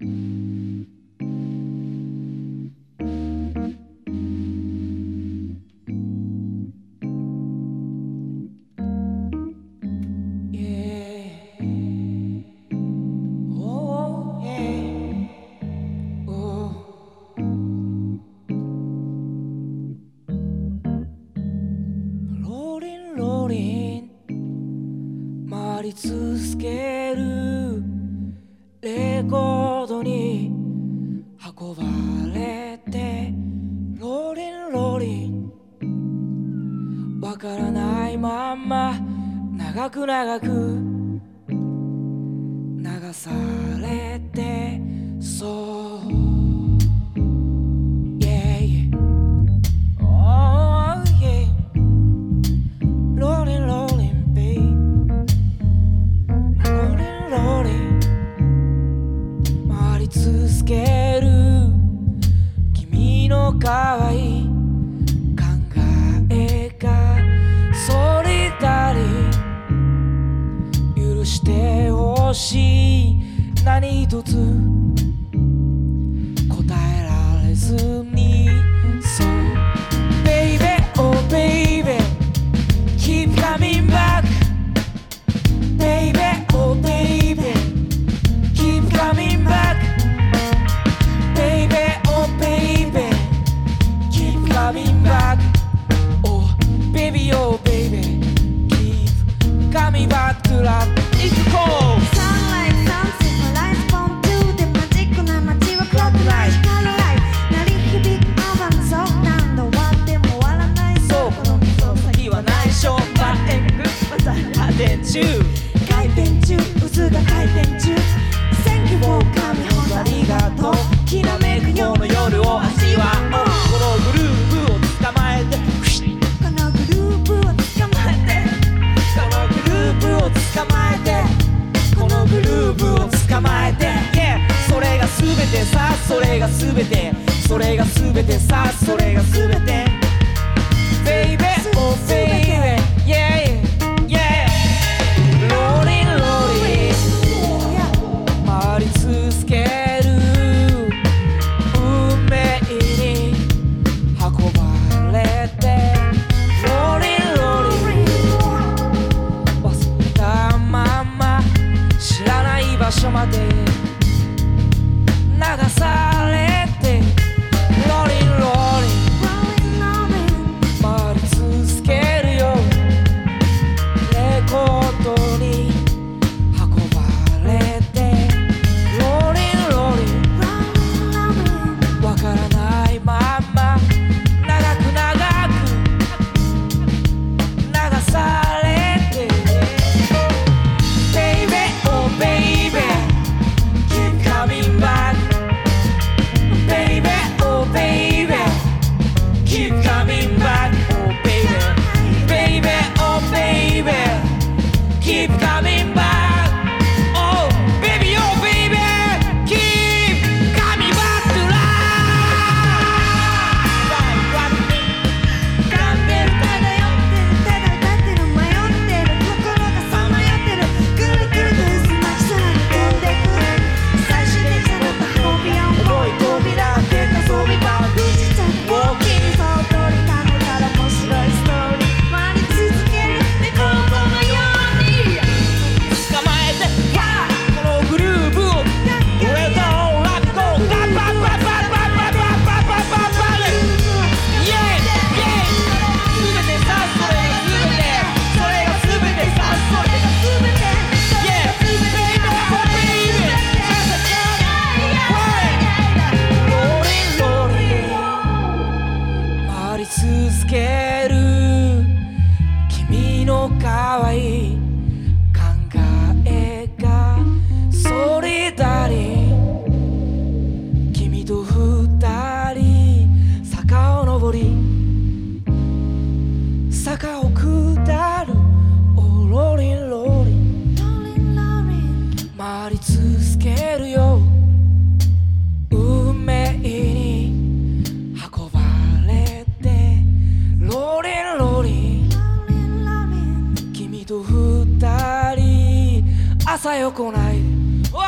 回り続けるレコー長く長く流されてそうしてほしい何一つ答えられずにそう Baby oh baby keep coming back Baby oh baby keep coming back Baby oh baby keep coming back Oh baby oh baby keep coming back to love 転中。回転中渦が回転中。選挙を神本ありがとうきらめくよ日の夜を味わおうこのグルーブを捕まえてこのグルーを捕まえてこのグルーブを捕まえてこのグルーブを捕まえて y それが全てさそれが全てそれが全てさそれが全て coming back. 朝よ来ない。お